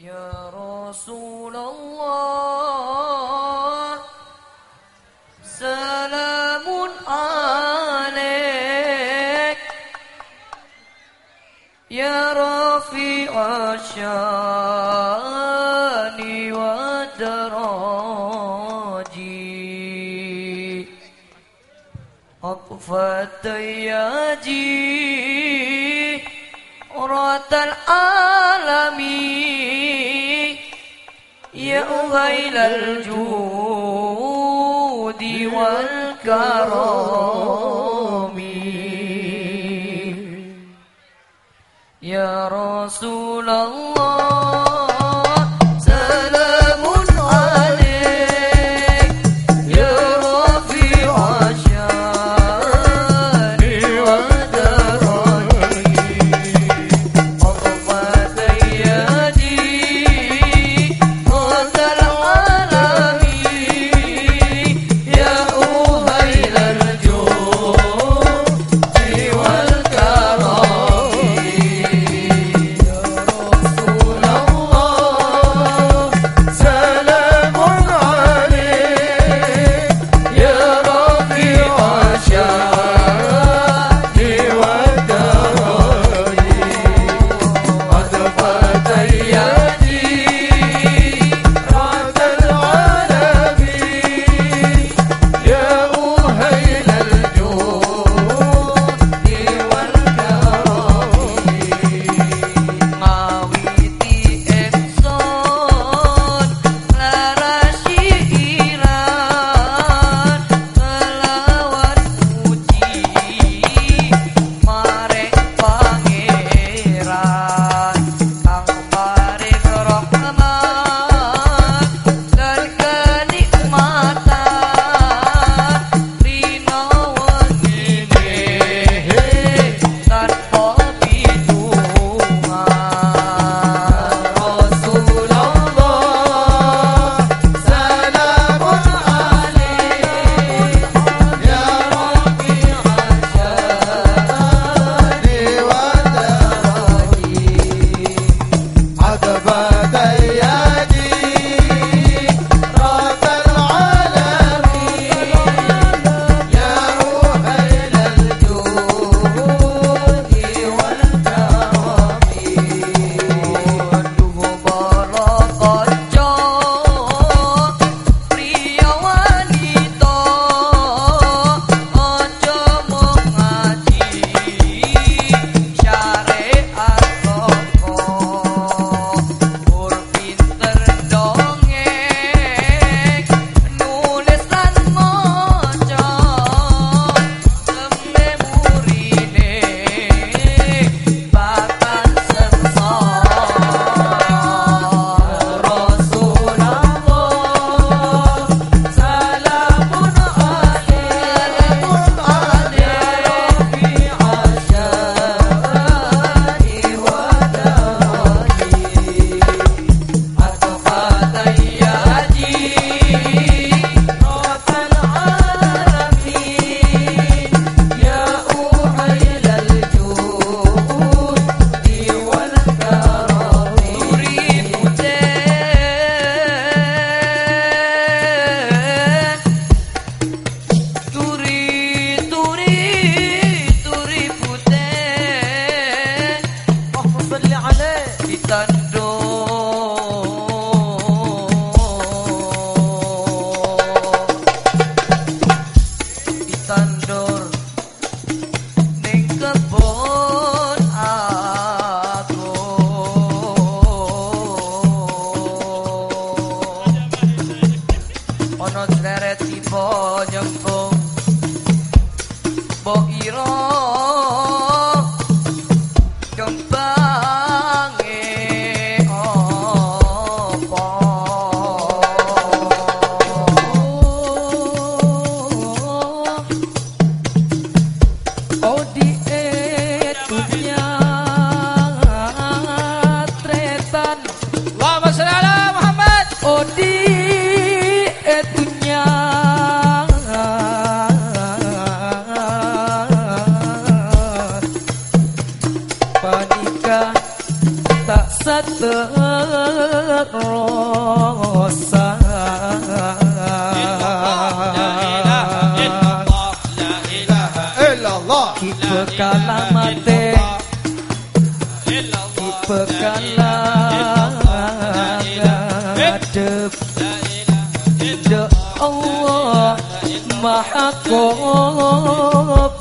يا رسول الله سلام عليك يا رفيع الشان والدراج أطفت ياجي رات العالمين أهيل الجود والكرم. يا رسول الله done. Allah. Kipe kala mate Kipe kala Ngadep Allah Maha kop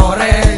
amores.